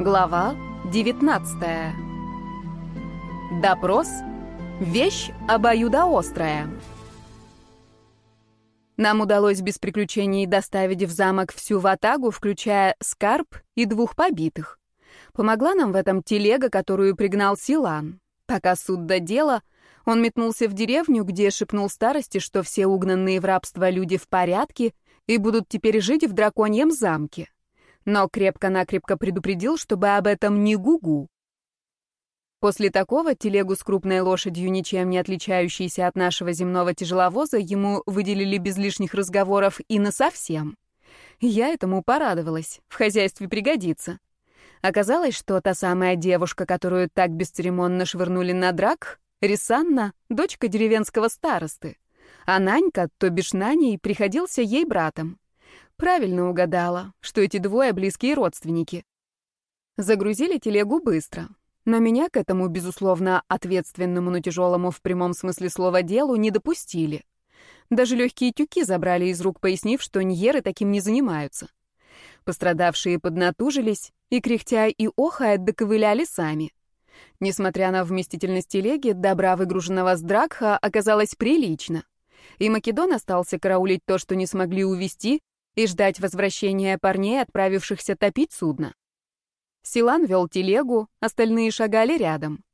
Глава 19 Допрос. Вещь обоюдоострая. Нам удалось без приключений доставить в замок всю ватагу, включая скарб и двух побитых. Помогла нам в этом телега, которую пригнал Силан. Пока суд до дела, он метнулся в деревню, где шепнул старости, что все угнанные в рабство люди в порядке и будут теперь жить в драконьем замке. Но крепко-накрепко предупредил, чтобы об этом не гугу. После такого телегу с крупной лошадью, ничем не отличающейся от нашего земного тяжеловоза, ему выделили без лишних разговоров и насовсем. Я этому порадовалась, в хозяйстве пригодится. Оказалось, что та самая девушка, которую так бесцеремонно швырнули на драк, Рисанна — дочка деревенского старосты, а Нанька, то бишь Наней, приходился ей братом. Правильно угадала, что эти двое близкие родственники. Загрузили телегу быстро, но меня к этому, безусловно, ответственному, но тяжелому в прямом смысле слова делу не допустили. Даже легкие тюки забрали из рук, пояснив, что ньеры таким не занимаются. Пострадавшие поднатужились и, кряхтя и охая, доковыляли сами. Несмотря на вместительность телеги, добра, выгруженного с Дракха, оказалось прилично. И Македон остался караулить то, что не смогли увести, и ждать возвращения парней, отправившихся топить судно. Силан вел телегу, остальные шагали рядом.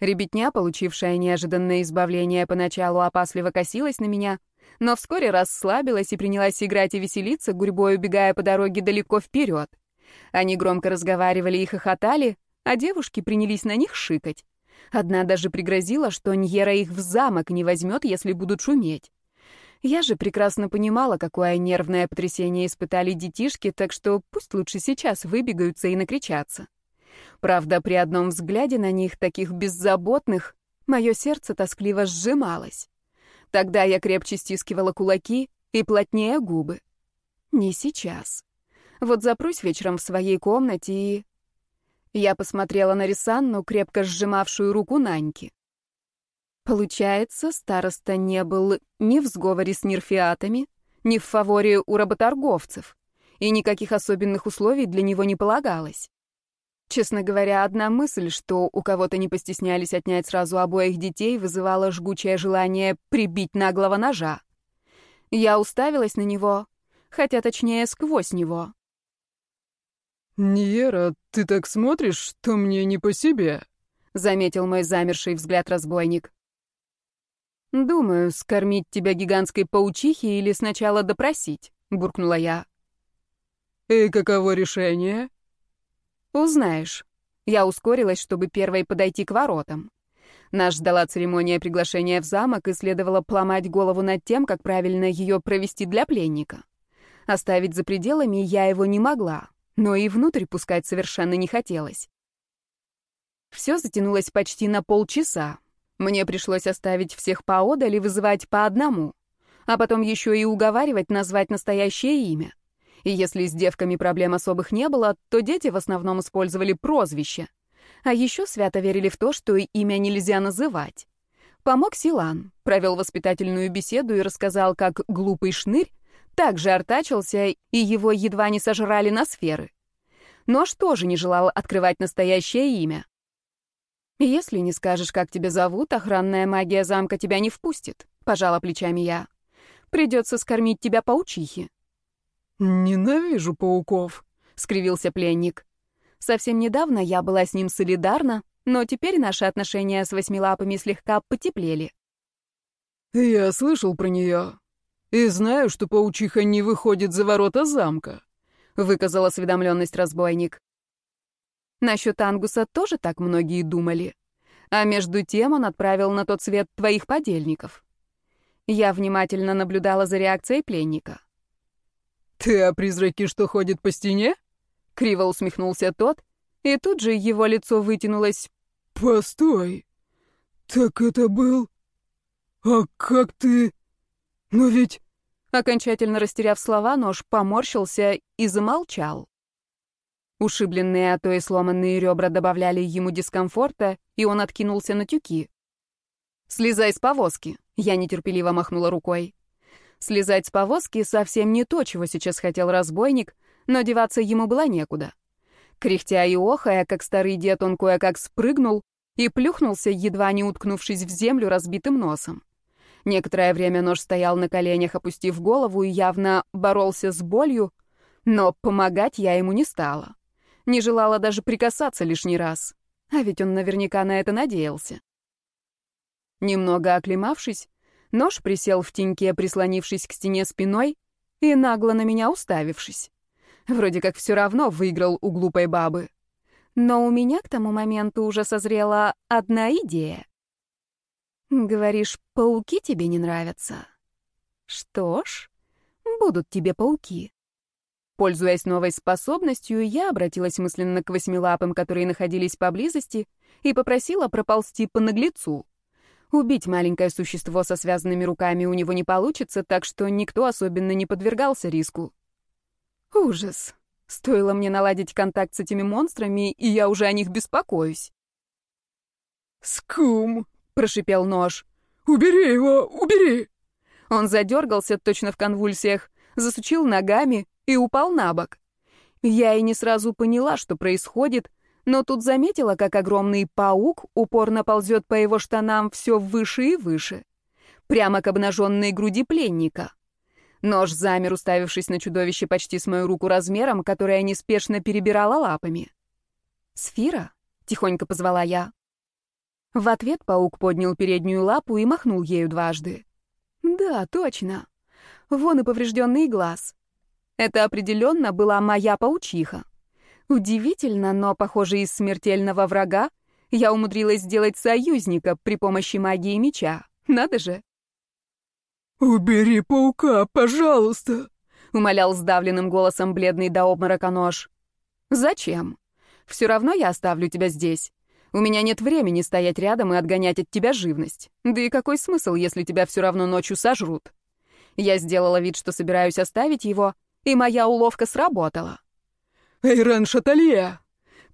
Ребятня, получившая неожиданное избавление, поначалу опасливо косилась на меня, но вскоре расслабилась и принялась играть и веселиться, гурьбой убегая по дороге далеко вперед. Они громко разговаривали и хохотали, а девушки принялись на них шикать. Одна даже пригрозила, что Ньера их в замок не возьмет, если будут шуметь. Я же прекрасно понимала, какое нервное потрясение испытали детишки, так что пусть лучше сейчас выбегаются и накричатся. Правда, при одном взгляде на них, таких беззаботных, мое сердце тоскливо сжималось. Тогда я крепче стискивала кулаки и плотнее губы. Не сейчас. Вот запрусь вечером в своей комнате и... Я посмотрела на Рисанну, крепко сжимавшую руку Наньки. Получается, староста не был ни в сговоре с нерфиатами, ни в фаворе у работорговцев, и никаких особенных условий для него не полагалось. Честно говоря, одна мысль, что у кого-то не постеснялись отнять сразу обоих детей, вызывала жгучее желание прибить наглого ножа. Я уставилась на него, хотя точнее сквозь него. «Ньера, ты так смотришь, что мне не по себе», — заметил мой замерший взгляд разбойник. «Думаю, скормить тебя гигантской паучихи или сначала допросить», — буркнула я. «И каково решение?» «Узнаешь». Я ускорилась, чтобы первой подойти к воротам. Нас ждала церемония приглашения в замок, и следовало пломать голову над тем, как правильно ее провести для пленника. Оставить за пределами я его не могла, но и внутрь пускать совершенно не хотелось. Все затянулось почти на полчаса, мне пришлось оставить всех поодаль и вызывать по одному, а потом еще и уговаривать назвать настоящее имя. И если с девками проблем особых не было, то дети в основном использовали прозвище. А еще свято верили в то, что имя нельзя называть. Помог Силан, провел воспитательную беседу и рассказал, как глупый шнырь также артачился, и его едва не сожрали на сферы. Но что же не желал открывать настоящее имя. «Если не скажешь, как тебя зовут, охранная магия замка тебя не впустит», — пожала плечами я. «Придется скормить тебя паучихи». «Ненавижу пауков», — скривился пленник. Совсем недавно я была с ним солидарна, но теперь наши отношения с восьмилапами слегка потеплели. «Я слышал про нее. И знаю, что паучиха не выходит за ворота замка», — выказал осведомленность разбойник. Насчет Ангуса тоже так многие думали. А между тем он отправил на тот свет твоих подельников. Я внимательно наблюдала за реакцией пленника. «Ты о призраке, что ходит по стене?» Криво усмехнулся тот, и тут же его лицо вытянулось. «Постой! Так это был... А как ты... Но ведь...» Окончательно растеряв слова, нож поморщился и замолчал. Ушибленные, а то и сломанные ребра добавляли ему дискомфорта, и он откинулся на тюки. «Слезай с повозки», — я нетерпеливо махнула рукой. Слезать с повозки совсем не то, чего сейчас хотел разбойник, но деваться ему было некуда. Кряхтя и охая, как старый дед, он кое-как спрыгнул и плюхнулся, едва не уткнувшись в землю разбитым носом. Некоторое время нож стоял на коленях, опустив голову, и явно боролся с болью, но помогать я ему не стала. Не желала даже прикасаться лишний раз. А ведь он наверняка на это надеялся. Немного оклемавшись, нож присел в теньке, прислонившись к стене спиной и нагло на меня уставившись. Вроде как все равно выиграл у глупой бабы. Но у меня к тому моменту уже созрела одна идея. Говоришь, пауки тебе не нравятся? Что ж, будут тебе пауки. Пользуясь новой способностью, я обратилась мысленно к восьмилапым, которые находились поблизости, и попросила проползти по наглецу. Убить маленькое существо со связанными руками у него не получится, так что никто особенно не подвергался риску. Ужас. Стоило мне наладить контакт с этими монстрами, и я уже о них беспокоюсь. «Скум!» — прошипел нож. «Убери его! Убери!» Он задергался точно в конвульсиях, засучил ногами, и упал на бок. Я и не сразу поняла, что происходит, но тут заметила, как огромный паук упорно ползет по его штанам все выше и выше, прямо к обнаженной груди пленника. Нож замер, уставившись на чудовище почти с мою руку размером, которое неспешно перебирала лапами. «Сфира?» — тихонько позвала я. В ответ паук поднял переднюю лапу и махнул ею дважды. «Да, точно. Вон и поврежденный глаз. Это определенно была моя паучиха. Удивительно, но, похоже, из смертельного врага я умудрилась сделать союзника при помощи магии меча. Надо же. «Убери паука, пожалуйста!» — умолял сдавленным голосом бледный до обморока нож. «Зачем? Все равно я оставлю тебя здесь. У меня нет времени стоять рядом и отгонять от тебя живность. Да и какой смысл, если тебя все равно ночью сожрут?» Я сделала вид, что собираюсь оставить его, и моя уловка сработала. «Эйрен Шаталье!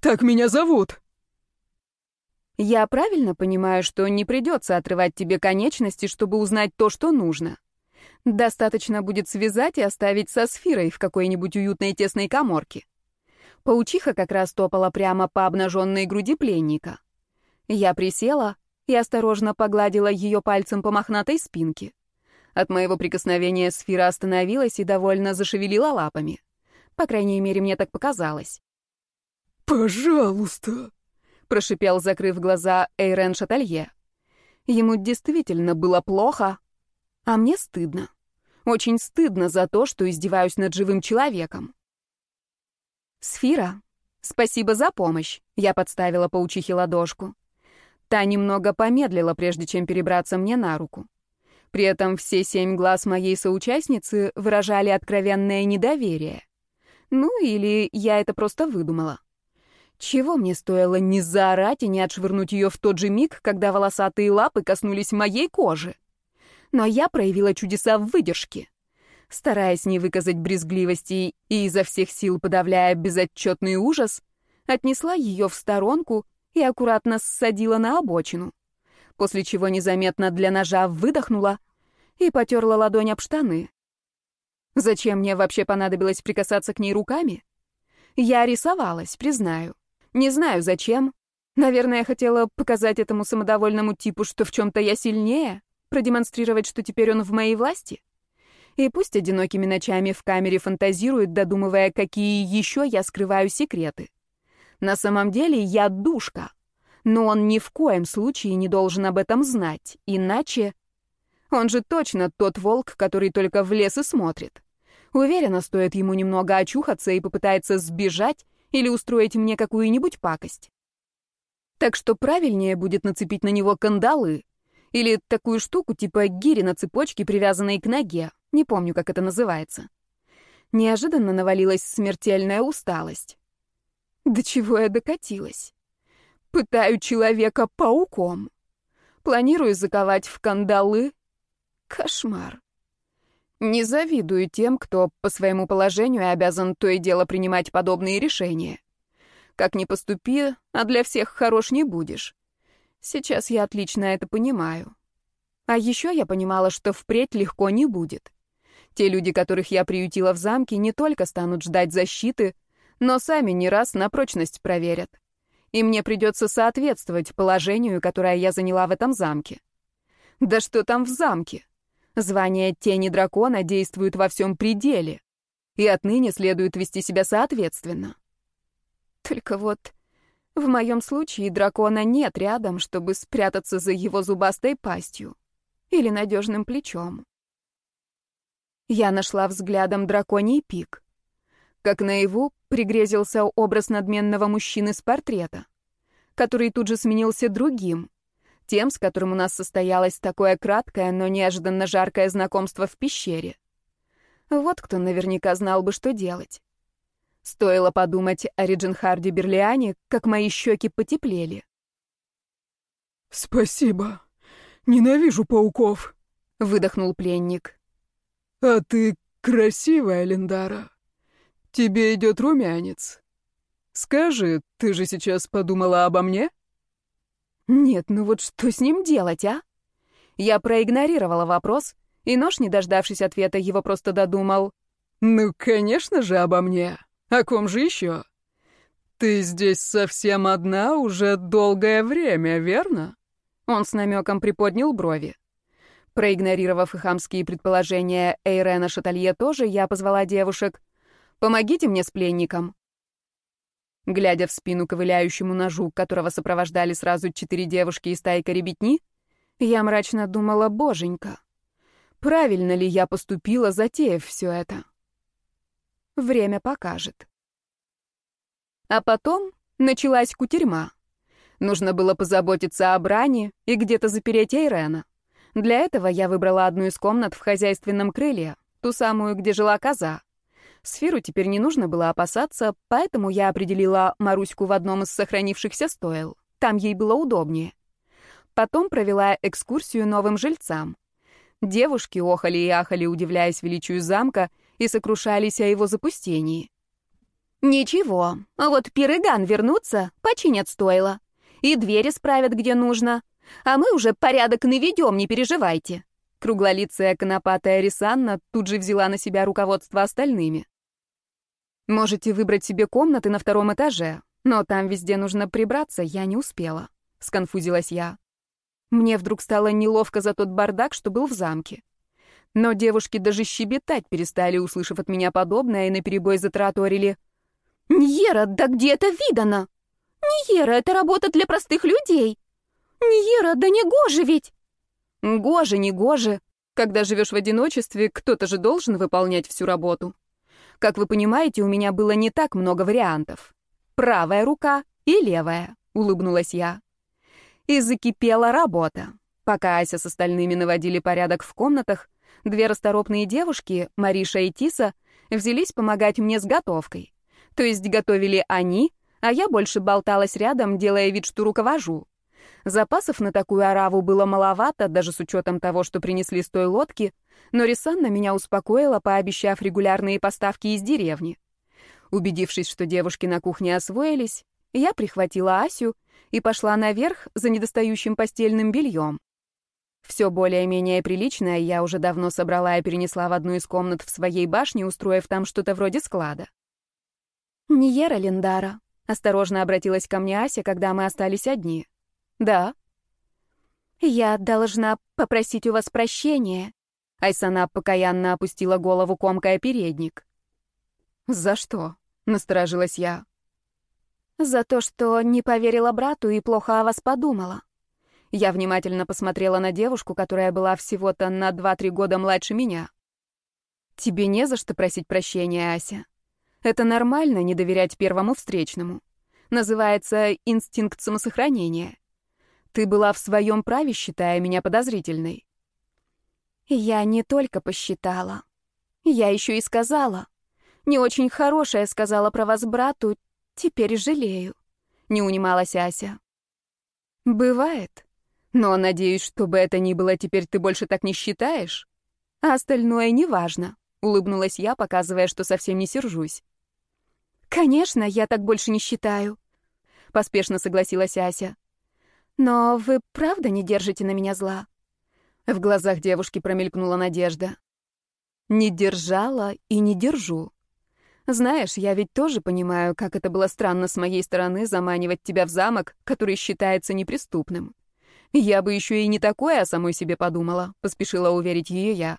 Так меня зовут!» «Я правильно понимаю, что не придется отрывать тебе конечности, чтобы узнать то, что нужно? Достаточно будет связать и оставить со сферой в какой-нибудь уютной тесной коморке?» Паучиха как раз топала прямо по обнаженной груди пленника. Я присела и осторожно погладила ее пальцем по мохнатой спинке. От моего прикосновения сфера остановилась и довольно зашевелила лапами. По крайней мере, мне так показалось. «Пожалуйста!» — прошипел, закрыв глаза Эйрен Шаталье. Ему действительно было плохо, а мне стыдно. Очень стыдно за то, что издеваюсь над живым человеком. «Сфира, спасибо за помощь», — я подставила паучихе ладошку. Та немного помедлила, прежде чем перебраться мне на руку. При этом все семь глаз моей соучастницы выражали откровенное недоверие. Ну, или я это просто выдумала. Чего мне стоило не заорать и не отшвырнуть ее в тот же миг, когда волосатые лапы коснулись моей кожи? Но я проявила чудеса в выдержке. Стараясь не выказать брезгливости и изо всех сил подавляя безотчетный ужас, отнесла ее в сторонку и аккуратно ссадила на обочину после чего незаметно для ножа выдохнула и потерла ладонь об штаны. Зачем мне вообще понадобилось прикасаться к ней руками? Я рисовалась, признаю. Не знаю, зачем. Наверное, хотела показать этому самодовольному типу, что в чем-то я сильнее, продемонстрировать, что теперь он в моей власти. И пусть одинокими ночами в камере фантазирует, додумывая, какие еще я скрываю секреты. На самом деле я душка но он ни в коем случае не должен об этом знать, иначе... Он же точно тот волк, который только в лес и смотрит. Уверена, стоит ему немного очухаться и попытается сбежать или устроить мне какую-нибудь пакость. Так что правильнее будет нацепить на него кандалы или такую штуку типа гири на цепочке, привязанной к ноге. Не помню, как это называется. Неожиданно навалилась смертельная усталость. До чего я докатилась? Пытаю человека пауком. Планирую заковать в кандалы. Кошмар. Не завидую тем, кто по своему положению обязан то и дело принимать подобные решения. Как ни поступи, а для всех хорош не будешь. Сейчас я отлично это понимаю. А еще я понимала, что впредь легко не будет. Те люди, которых я приютила в замке, не только станут ждать защиты, но сами не раз на прочность проверят. И мне придется соответствовать положению, которое я заняла в этом замке. Да что там в замке? Звание тени дракона действует во всем пределе, и отныне следует вести себя соответственно. Только вот в моем случае дракона нет рядом, чтобы спрятаться за его зубастой пастью или надежным плечом. Я нашла взглядом драконий пик. Как наяву пригрезился образ надменного мужчины с портрета, который тут же сменился другим, тем, с которым у нас состоялось такое краткое, но неожиданно жаркое знакомство в пещере. Вот кто наверняка знал бы, что делать. Стоило подумать о Риджинхарде Берлиане, как мои щеки потеплели. «Спасибо. Ненавижу пауков», — выдохнул пленник. «А ты красивая, Линдара. Тебе идет румянец. Скажи, ты же сейчас подумала обо мне? Нет, ну вот что с ним делать, а? Я проигнорировала вопрос, и нож, не дождавшись ответа, его просто додумал. Ну, конечно же, обо мне. О ком же еще? Ты здесь совсем одна уже долгое время, верно? Он с намеком приподнял брови. Проигнорировав хамские предположения Эйрена Шаталье тоже, я позвала девушек. Помогите мне с пленником». Глядя в спину ковыляющему ножу, которого сопровождали сразу четыре девушки и стайка ребятни, я мрачно думала, боженька, правильно ли я поступила, затеяв все это? Время покажет. А потом началась кутерьма. Нужно было позаботиться о бране и где-то запереть Эйрена. Для этого я выбрала одну из комнат в хозяйственном крыле, ту самую, где жила коза. Сферу теперь не нужно было опасаться, поэтому я определила Маруську в одном из сохранившихся стоил. Там ей было удобнее. Потом провела экскурсию новым жильцам. Девушки охали и ахали, удивляясь величию замка, и сокрушались о его запустении. «Ничего, вот пирыган вернутся, починят стоило. И двери справят, где нужно. А мы уже порядок наведем, не переживайте». Круглолицая конопатая Рисанна тут же взяла на себя руководство остальными. Можете выбрать себе комнаты на втором этаже, но там везде нужно прибраться, я не успела. Сконфузилась я. Мне вдруг стало неловко за тот бардак, что был в замке. Но девушки даже щебетать перестали, услышав от меня подобное, и наперебой затраторили. «Ньера, да где это видано? Ньера, это работа для простых людей. Ньера, да не гоже ведь!» «Гоже, не гоже. Когда живешь в одиночестве, кто-то же должен выполнять всю работу». Как вы понимаете, у меня было не так много вариантов. Правая рука и левая, улыбнулась я. И закипела работа. Пока Ася с остальными наводили порядок в комнатах, две расторопные девушки, Мариша и Тиса, взялись помогать мне с готовкой. То есть готовили они, а я больше болталась рядом, делая вид, что руковожу. Запасов на такую ораву было маловато, даже с учетом того, что принесли с той лодки, но Рисанна меня успокоила, пообещав регулярные поставки из деревни. Убедившись, что девушки на кухне освоились, я прихватила Асю и пошла наверх за недостающим постельным бельем. Все более-менее приличное я уже давно собрала и перенесла в одну из комнат в своей башне, устроив там что-то вроде склада. «Ниера Линдара», — осторожно обратилась ко мне Ася, когда мы остались одни. «Да». «Я должна попросить у вас прощения», Айсана покаянно опустила голову, комкая передник. «За что?» — насторожилась я. «За то, что не поверила брату и плохо о вас подумала». Я внимательно посмотрела на девушку, которая была всего-то на два-три года младше меня. «Тебе не за что просить прощения, Ася. Это нормально не доверять первому встречному. Называется инстинкт самосохранения. Ты была в своем праве, считая меня подозрительной. Я не только посчитала. Я еще и сказала. Не очень хорошее сказала про вас брату, теперь жалею. Не унималась Ася. Бывает. Но надеюсь, что бы это ни было, теперь ты больше так не считаешь. А остальное неважно. Улыбнулась я, показывая, что совсем не сержусь. «Конечно, я так больше не считаю», — поспешно согласилась Ася. «Но вы правда не держите на меня зла?» В глазах девушки промелькнула надежда. Не держала и не держу. Знаешь, я ведь тоже понимаю, как это было странно с моей стороны заманивать тебя в замок, который считается неприступным. Я бы еще и не такое о самой себе подумала, поспешила уверить ее я.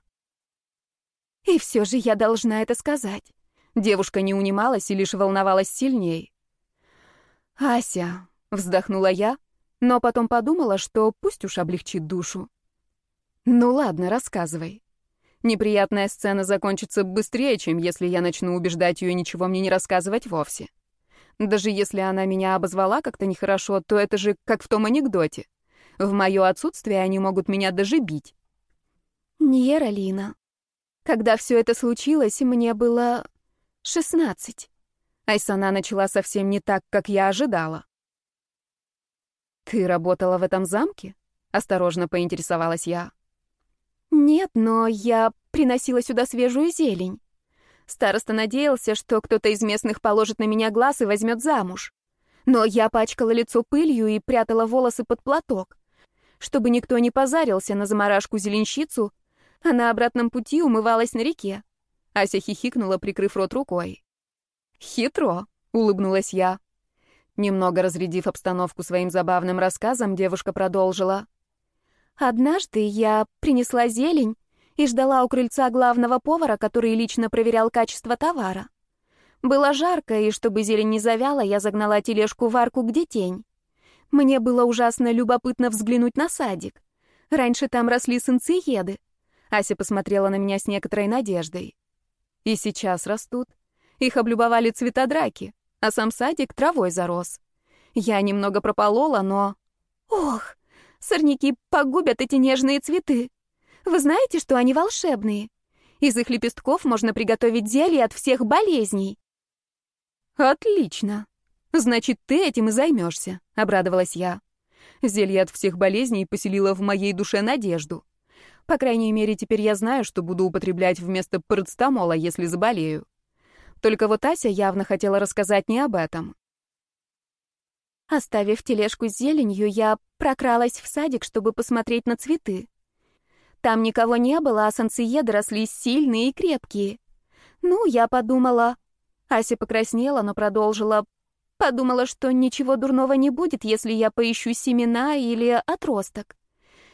И все же я должна это сказать. Девушка не унималась и лишь волновалась сильней. «Ася», — вздохнула я, но потом подумала, что пусть уж облегчит душу. «Ну ладно, рассказывай. Неприятная сцена закончится быстрее, чем если я начну убеждать ее ничего мне не рассказывать вовсе. Даже если она меня обозвала как-то нехорошо, то это же как в том анекдоте. В мое отсутствие они могут меня даже бить. Ньера Лина. Когда все это случилось, мне было шестнадцать. Айсана начала совсем не так, как я ожидала. «Ты работала в этом замке?» — осторожно поинтересовалась я. «Нет, но я приносила сюда свежую зелень. Староста надеялся, что кто-то из местных положит на меня глаз и возьмет замуж. Но я пачкала лицо пылью и прятала волосы под платок, чтобы никто не позарился на заморашку-зеленщицу, а на обратном пути умывалась на реке. Ася хихикнула, прикрыв рот рукой. «Хитро», — улыбнулась я. Немного разрядив обстановку своим забавным рассказом, девушка продолжила. Однажды я принесла зелень и ждала у крыльца главного повара, который лично проверял качество товара. Было жарко, и чтобы зелень не завяла, я загнала тележку в арку, где тень. Мне было ужасно любопытно взглянуть на садик. Раньше там росли сынцееды. Ася посмотрела на меня с некоторой надеждой. И сейчас растут. Их облюбовали цветодраки, а сам садик травой зарос. Я немного прополола, но... Ох, Сорняки погубят эти нежные цветы. Вы знаете, что они волшебные? Из их лепестков можно приготовить зелье от всех болезней. Отлично. Значит, ты этим и займешься, обрадовалась я. Зелье от всех болезней поселило в моей душе надежду. По крайней мере, теперь я знаю, что буду употреблять вместо парацетамола, если заболею. Только вот Ася явно хотела рассказать не об этом. Оставив тележку с зеленью, я прокралась в садик, чтобы посмотреть на цветы. Там никого не было, а санциеды росли сильные и крепкие. Ну, я подумала... Ася покраснела, но продолжила. Подумала, что ничего дурного не будет, если я поищу семена или отросток.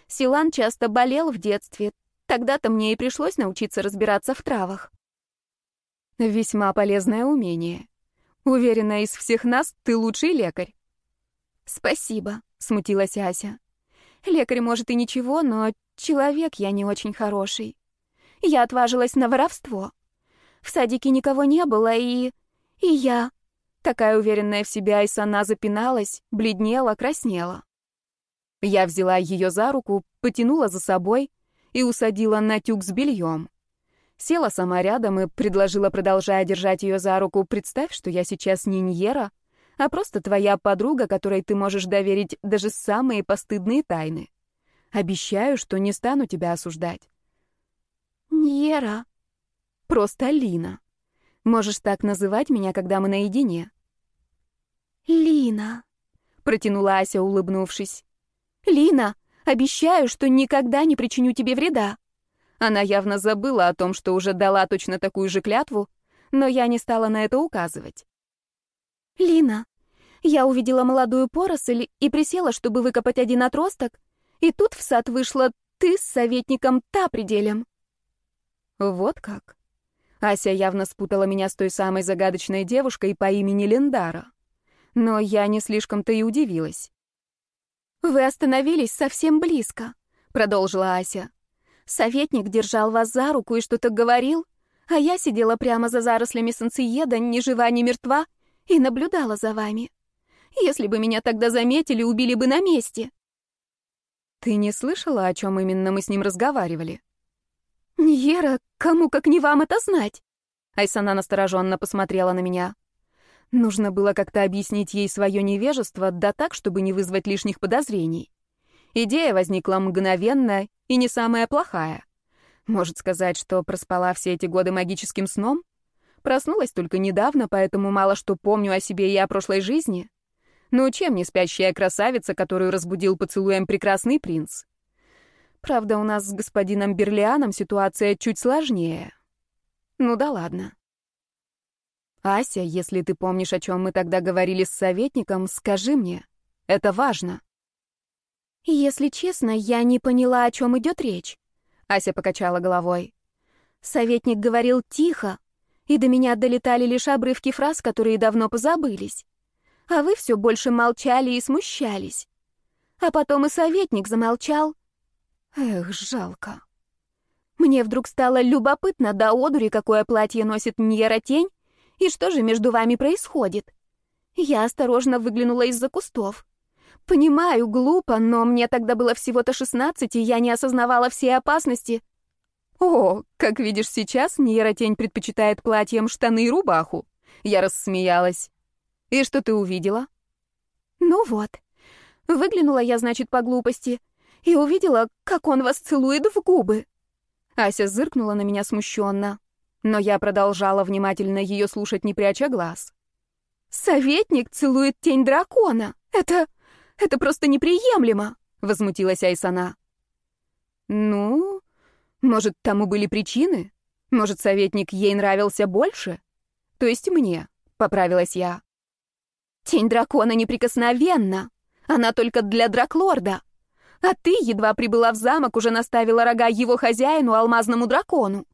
Силан часто болел в детстве. Тогда-то мне и пришлось научиться разбираться в травах. Весьма полезное умение. Уверена, из всех нас ты лучший лекарь. «Спасибо», — смутилась Ася. «Лекарь, может, и ничего, но человек я не очень хороший. Я отважилась на воровство. В садике никого не было, и... и я...» Такая уверенная в себя Айсана запиналась, бледнела, краснела. Я взяла ее за руку, потянула за собой и усадила на тюк с бельем. Села сама рядом и предложила, продолжая держать ее за руку, «Представь, что я сейчас не а просто твоя подруга, которой ты можешь доверить даже самые постыдные тайны. Обещаю, что не стану тебя осуждать. Ньера. Просто Лина. Можешь так называть меня, когда мы наедине. Лина, протянула Ася, улыбнувшись. Лина, обещаю, что никогда не причиню тебе вреда. Она явно забыла о том, что уже дала точно такую же клятву, но я не стала на это указывать. Лина, я увидела молодую поросль и присела, чтобы выкопать один отросток, и тут в сад вышла ты с советником Тапределем. Вот как. Ася явно спутала меня с той самой загадочной девушкой по имени Лендара. Но я не слишком-то и удивилась. «Вы остановились совсем близко», — продолжила Ася. «Советник держал вас за руку и что-то говорил, а я сидела прямо за зарослями санциеда, ни жива, ни мертва, и наблюдала за вами. Если бы меня тогда заметили, убили бы на месте. Ты не слышала, о чем именно мы с ним разговаривали? Ньера, кому как не вам это знать? Айсана настороженно посмотрела на меня. Нужно было как-то объяснить ей свое невежество, да так, чтобы не вызвать лишних подозрений. Идея возникла мгновенно и не самая плохая. Может сказать, что проспала все эти годы магическим сном? Проснулась только недавно, поэтому мало что помню о себе и о прошлой жизни. Ну, чем не спящая красавица, которую разбудил поцелуем прекрасный принц? Правда, у нас с господином Берлианом ситуация чуть сложнее. Ну да ладно. «Ася, если ты помнишь, о чем мы тогда говорили с советником, скажи мне. Это важно». «Если честно, я не поняла, о чем идет речь», — Ася покачала головой. Советник говорил тихо, и до меня долетали лишь обрывки фраз, которые давно позабылись. А вы все больше молчали и смущались. А потом и советник замолчал. Эх, жалко. Мне вдруг стало любопытно до одури, какое платье носит Ньеротень, и что же между вами происходит. Я осторожно выглянула из-за кустов. Понимаю, глупо, но мне тогда было всего-то шестнадцать, и я не осознавала всей опасности. О, как видишь сейчас, нейротень предпочитает платьем штаны и рубаху. Я рассмеялась. И что ты увидела? Ну вот. Выглянула я, значит, по глупости, и увидела, как он вас целует в губы. Ася зыркнула на меня смущенно, но я продолжала внимательно ее слушать, не пряча глаз. «Советник целует тень дракона! Это... это просто неприемлемо!» — возмутилась Айсана. «Ну, может, тому были причины? Может, советник ей нравился больше? То есть мне?» — поправилась я. «Тень дракона неприкосновенна!» Она только для Драклорда. А ты, едва прибыла в замок, уже наставила рога его хозяину, алмазному дракону.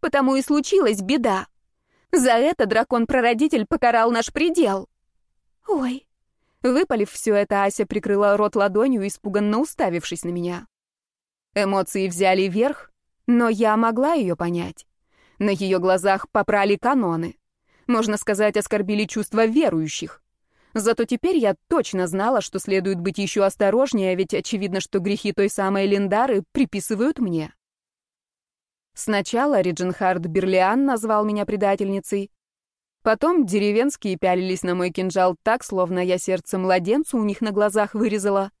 Потому и случилась беда. За это дракон-прародитель покарал наш предел. Ой. Выпалив все это, Ася прикрыла рот ладонью, испуганно уставившись на меня. Эмоции взяли верх, но я могла ее понять. На ее глазах попрали каноны. Можно сказать, оскорбили чувства верующих. Зато теперь я точно знала, что следует быть еще осторожнее, ведь очевидно, что грехи той самой Линдары приписывают мне. Сначала Ридженхард Берлиан назвал меня предательницей. Потом деревенские пялились на мой кинжал так, словно я сердце младенцу у них на глазах вырезала.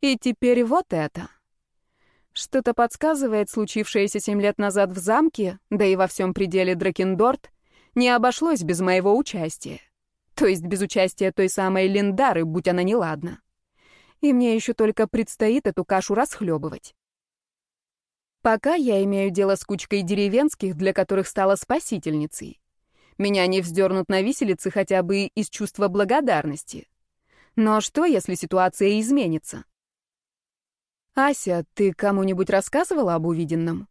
И теперь вот это. Что-то подсказывает случившееся семь лет назад в замке, да и во всем пределе Дракендорт, не обошлось без моего участия. То есть без участия той самой Линдары, будь она неладна. И мне еще только предстоит эту кашу расхлебывать. Пока я имею дело с кучкой деревенских, для которых стала спасительницей. Меня не вздернут на виселице хотя бы из чувства благодарности. Но что, если ситуация изменится? «Ася, ты кому-нибудь рассказывала об увиденном?»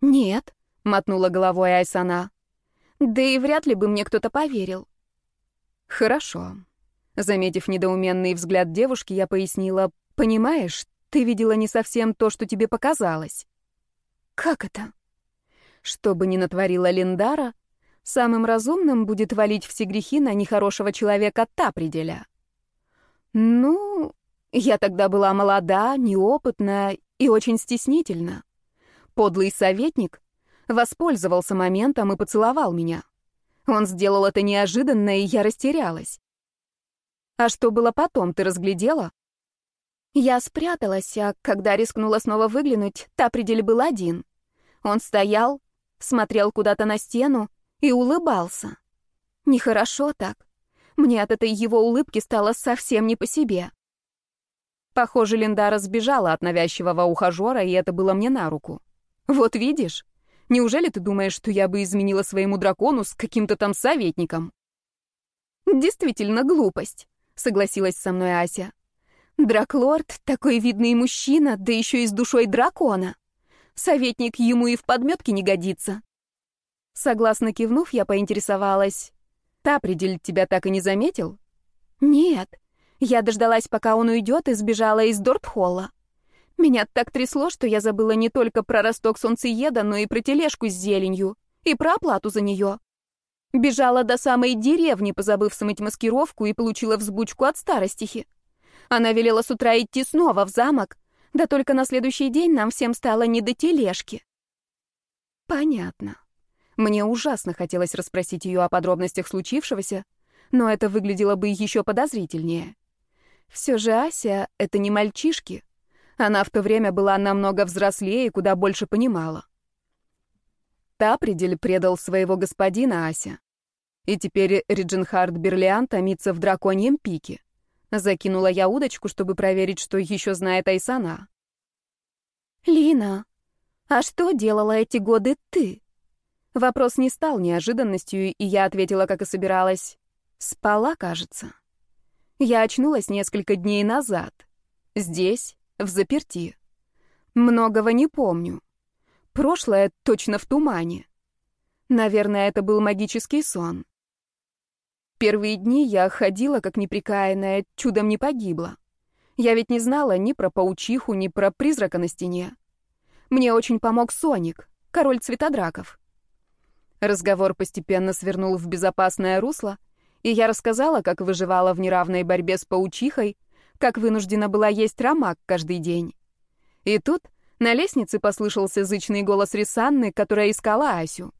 «Нет», — мотнула головой Айсана. «Да и вряд ли бы мне кто-то поверил. «Хорошо». Заметив недоуменный взгляд девушки, я пояснила, «Понимаешь, ты видела не совсем то, что тебе показалось». «Как это?» Что бы ни натворила Линдара, самым разумным будет валить все грехи на нехорошего человека та пределя. Ну, я тогда была молода, неопытна и очень стеснительна. Подлый советник воспользовался моментом и поцеловал меня. Он сделал это неожиданно, и я растерялась. А что было потом, ты разглядела? Я спряталась, а когда рискнула снова выглянуть, Тапридель был один. Он стоял, смотрел куда-то на стену и улыбался. Нехорошо так. Мне от этой его улыбки стало совсем не по себе. Похоже, Линдара сбежала от навязчивого ухажера, и это было мне на руку. Вот видишь, Неужели ты думаешь, что я бы изменила своему дракону с каким-то там советником? Действительно глупость, согласилась со мной Ася. Драклорд — такой видный мужчина, да еще и с душой дракона. Советник ему и в подметке не годится. Согласно кивнув, я поинтересовалась. Тапридель тебя так и не заметил? Нет. Я дождалась, пока он уйдет, и сбежала из Дортхолла. Меня так трясло, что я забыла не только про росток солнцееда, но и про тележку с зеленью, и про оплату за нее. Бежала до самой деревни, позабыв смыть маскировку, и получила взбучку от старостихи. Она велела с утра идти снова в замок, да только на следующий день нам всем стало не до тележки. Понятно. Мне ужасно хотелось расспросить ее о подробностях случившегося, но это выглядело бы еще подозрительнее. Все же Ася — это не мальчишки. Она в то время была намного взрослее и куда больше понимала. Тапридель предал своего господина Ася. И теперь Ридженхард Берлиан томится в драконьем пике. Закинула я удочку, чтобы проверить, что еще знает Айсана. «Лина, а что делала эти годы ты? Вопрос не стал неожиданностью, и я ответила, как и собиралась. Спала, кажется. Я очнулась несколько дней назад. Здесь, в заперти. Многого не помню. Прошлое точно в тумане. Наверное, это был магический сон. Первые дни я ходила, как неприкаянная, чудом не погибла. Я ведь не знала ни про паучиху, ни про призрака на стене. Мне очень помог Соник, король цветодраков. Разговор постепенно свернул в безопасное русло, и я рассказала, как выживала в неравной борьбе с паучихой, как вынуждена была есть ромак каждый день. И тут на лестнице послышался зычный голос Рисанны, которая искала Асю.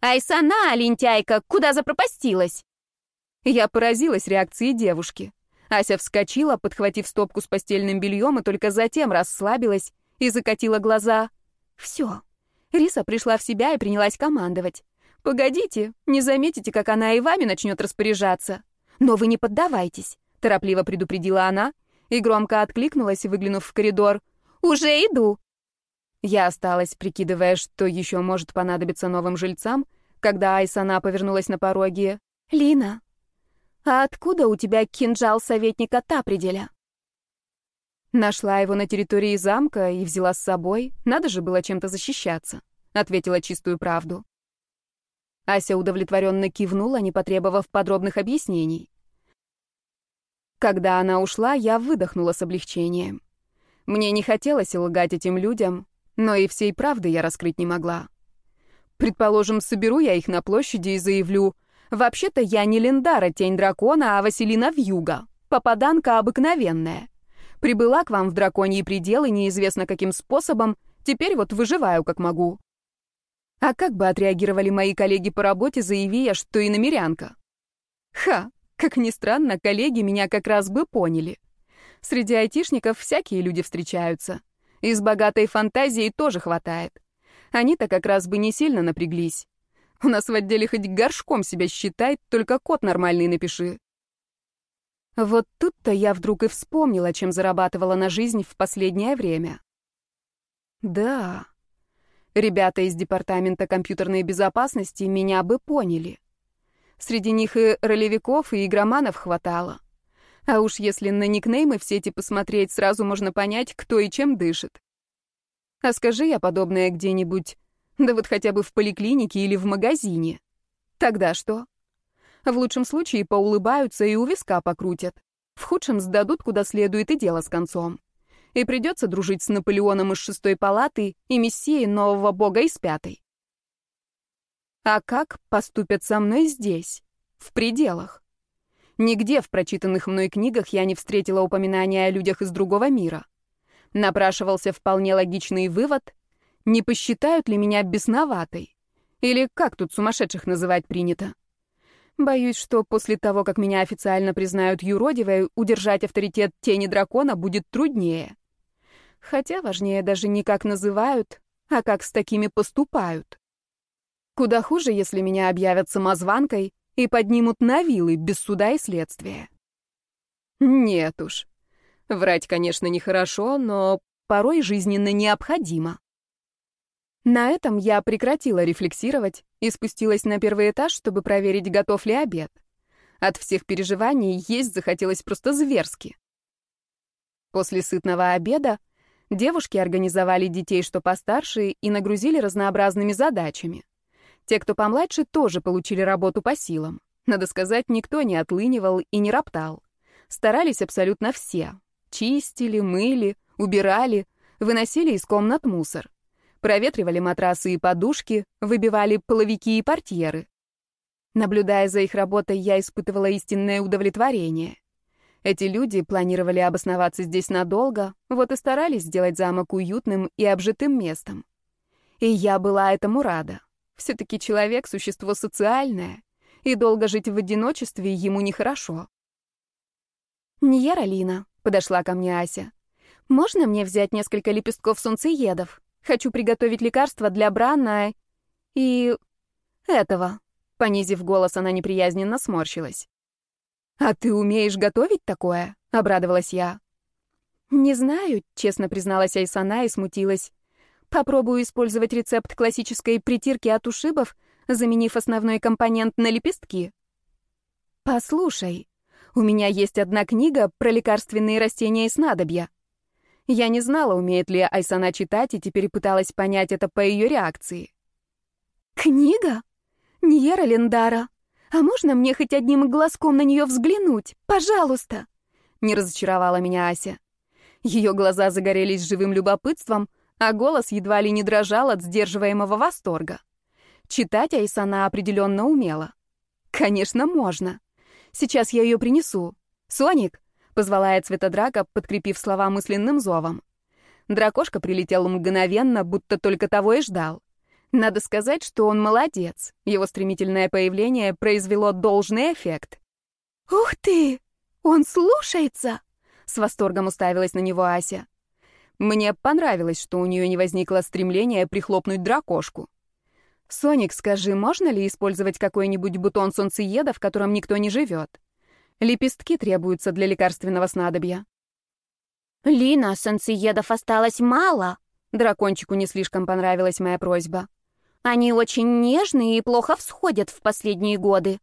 «Айсана, лентяйка, куда запропастилась?» Я поразилась реакции девушки. Ася вскочила, подхватив стопку с постельным бельем, и только затем расслабилась и закатила глаза. «Все». Риса пришла в себя и принялась командовать. «Погодите, не заметите, как она и вами начнет распоряжаться. Но вы не поддавайтесь», — торопливо предупредила она и громко откликнулась, выглянув в коридор. «Уже иду!» Я осталась, прикидывая, что еще может понадобиться новым жильцам, когда Айсана повернулась на пороге. «Лина, а откуда у тебя кинжал советника Тапределя?» Нашла его на территории замка и взяла с собой. Надо же было чем-то защищаться, ответила чистую правду. Ася удовлетворенно кивнула, не потребовав подробных объяснений. Когда она ушла, я выдохнула с облегчением. Мне не хотелось лгать этим людям, но и всей правды я раскрыть не могла. Предположим, соберу я их на площади и заявлю, вообще-то я не Лендара, тень дракона, а Василина Вьюга, попаданка обыкновенная. Прибыла к вам в драконьи пределы неизвестно каким способом, теперь вот выживаю как могу. А как бы отреагировали мои коллеги по работе, заяви я, что и намерянка? Ха, как ни странно, коллеги меня как раз бы поняли. Среди айтишников всякие люди встречаются. И с богатой фантазией тоже хватает. Они-то как раз бы не сильно напряглись. У нас в отделе хоть горшком себя считай, только код нормальный напиши. Вот тут-то я вдруг и вспомнила, чем зарабатывала на жизнь в последнее время. Да, ребята из департамента компьютерной безопасности меня бы поняли. Среди них и ролевиков, и игроманов хватало. А уж если на никнеймы в сети посмотреть, сразу можно понять, кто и чем дышит. А скажи я подобное где-нибудь, да вот хотя бы в поликлинике или в магазине. Тогда что? В лучшем случае поулыбаются и у виска покрутят. В худшем сдадут куда следует и дело с концом. И придется дружить с Наполеоном из шестой палаты и мессией нового бога из пятой. А как поступят со мной здесь, в пределах? Нигде в прочитанных мной книгах я не встретила упоминания о людях из другого мира. Напрашивался вполне логичный вывод, не посчитают ли меня бесноватой? Или как тут сумасшедших называть принято? Боюсь, что после того, как меня официально признают юродивой, удержать авторитет тени дракона будет труднее. Хотя важнее даже не как называют, а как с такими поступают. Куда хуже, если меня объявят самозванкой и поднимут на вилы без суда и следствия. Нет уж. Врать, конечно, нехорошо, но порой жизненно необходимо. На этом я прекратила рефлексировать и спустилась на первый этаж, чтобы проверить, готов ли обед. От всех переживаний есть захотелось просто зверски. После сытного обеда девушки организовали детей, что постарше, и нагрузили разнообразными задачами. Те, кто помладше, тоже получили работу по силам. Надо сказать, никто не отлынивал и не роптал. Старались абсолютно все. Чистили, мыли, убирали, выносили из комнат мусор. Проветривали матрасы и подушки, выбивали половики и портьеры. Наблюдая за их работой, я испытывала истинное удовлетворение. Эти люди планировали обосноваться здесь надолго, вот и старались сделать замок уютным и обжитым местом. И я была этому рада. Все-таки человек — существо социальное, и долго жить в одиночестве ему нехорошо. «Ньера Лина», — подошла ко мне Ася, — «можно мне взять несколько лепестков солнцеедов? Хочу приготовить лекарство для Брана и... этого». Понизив голос, она неприязненно сморщилась. «А ты умеешь готовить такое?» — обрадовалась я. «Не знаю», — честно призналась Айсана и смутилась. Попробую использовать рецепт классической притирки от ушибов, заменив основной компонент на лепестки. Послушай, у меня есть одна книга про лекарственные растения и снадобья. Я не знала, умеет ли Айсана читать, и теперь пыталась понять это по ее реакции. «Книга? Ньера Лендара. А можно мне хоть одним глазком на нее взглянуть? Пожалуйста!» Не разочаровала меня Ася. Ее глаза загорелись живым любопытством, а голос едва ли не дрожал от сдерживаемого восторга. Читать Айсана определенно умела. «Конечно, можно. Сейчас я ее принесу. Соник!» — позвала я цветодрака, подкрепив слова мысленным зовом. Дракошка прилетел мгновенно, будто только того и ждал. Надо сказать, что он молодец. Его стремительное появление произвело должный эффект. «Ух ты! Он слушается!» С восторгом уставилась на него Ася. Мне понравилось, что у нее не возникло стремления прихлопнуть дракошку. «Соник, скажи, можно ли использовать какой-нибудь бутон солнцееда, в котором никто не живет? Лепестки требуются для лекарственного снадобья». «Лина, солнцеедов осталось мало», Дракончику не слишком понравилась моя просьба. Они очень нежные и плохо всходят в последние годы.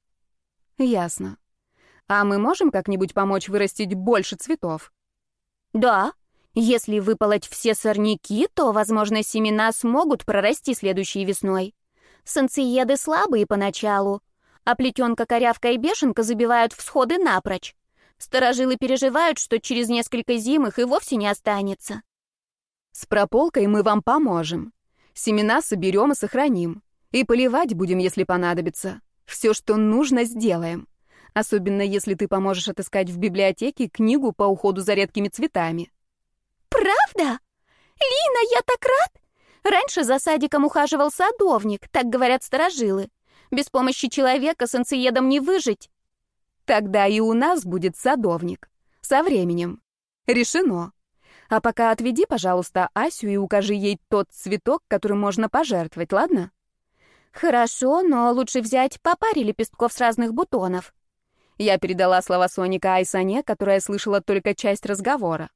Ясно. А мы можем как-нибудь помочь вырастить больше цветов? Да. Если выполоть все сорняки, то, возможно, семена смогут прорасти следующей весной. Санциеды слабые поначалу, а плетенка, корявка и бешенка забивают всходы напрочь. Старожилы переживают, что через несколько зим их и вовсе не останется. С прополкой мы вам поможем. Семена соберем и сохраним. И поливать будем, если понадобится. Все, что нужно, сделаем. Особенно, если ты поможешь отыскать в библиотеке книгу по уходу за редкими цветами. Правда? Лина, я так рад! Раньше за садиком ухаживал садовник, так говорят старожилы. Без помощи человека с инциедом не выжить. Тогда и у нас будет садовник. Со временем. Решено. А пока отведи, пожалуйста, Асю и укажи ей тот цветок, который можно пожертвовать, ладно? Хорошо, но лучше взять по паре лепестков с разных бутонов. Я передала слова Соника Айсане, которая слышала только часть разговора.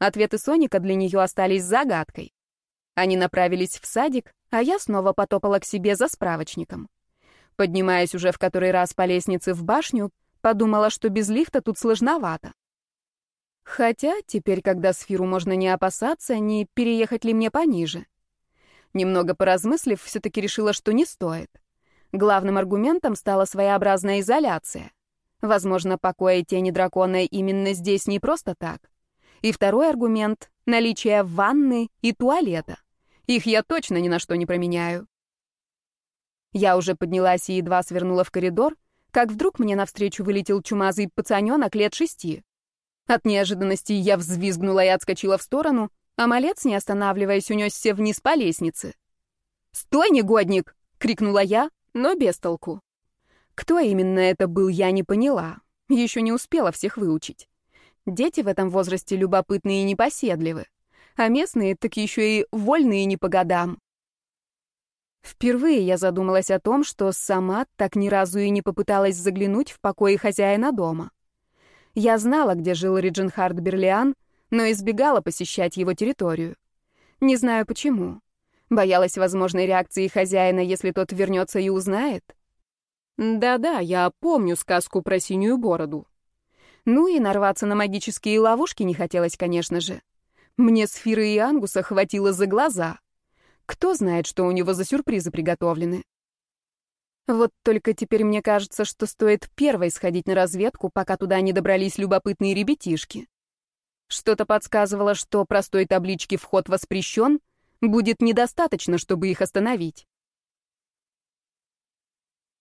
Ответы Соника для нее остались загадкой. Они направились в садик, а я снова потопала к себе за справочником. Поднимаясь уже в который раз по лестнице в башню, подумала, что без лифта тут сложновато. Хотя теперь, когда сферу можно не опасаться, не переехать ли мне пониже. Немного поразмыслив, все-таки решила, что не стоит. Главным аргументом стала своеобразная изоляция. Возможно, покои тени дракона именно здесь не просто так. И второй аргумент — наличие ванны и туалета. Их я точно ни на что не променяю. Я уже поднялась и едва свернула в коридор, как вдруг мне навстречу вылетел чумазый пацаненок лет шести. От неожиданности я взвизгнула и отскочила в сторону, а малец, не останавливаясь, унесся вниз по лестнице. «Стой, негодник!» — крикнула я, но без толку. Кто именно это был, я не поняла. Еще не успела всех выучить. Дети в этом возрасте любопытные и непоседливы, а местные так еще и вольные не по годам. Впервые я задумалась о том, что сама так ни разу и не попыталась заглянуть в покои хозяина дома. Я знала, где жил Ридженхард Берлиан, но избегала посещать его территорию. Не знаю почему. Боялась возможной реакции хозяина, если тот вернется и узнает. Да-да, я помню сказку про синюю бороду. Ну и нарваться на магические ловушки не хотелось, конечно же. Мне сферы и ангуса хватило за глаза. Кто знает, что у него за сюрпризы приготовлены. Вот только теперь мне кажется, что стоит первой сходить на разведку, пока туда не добрались любопытные ребятишки. Что-то подсказывало, что простой таблички «Вход воспрещен» будет недостаточно, чтобы их остановить.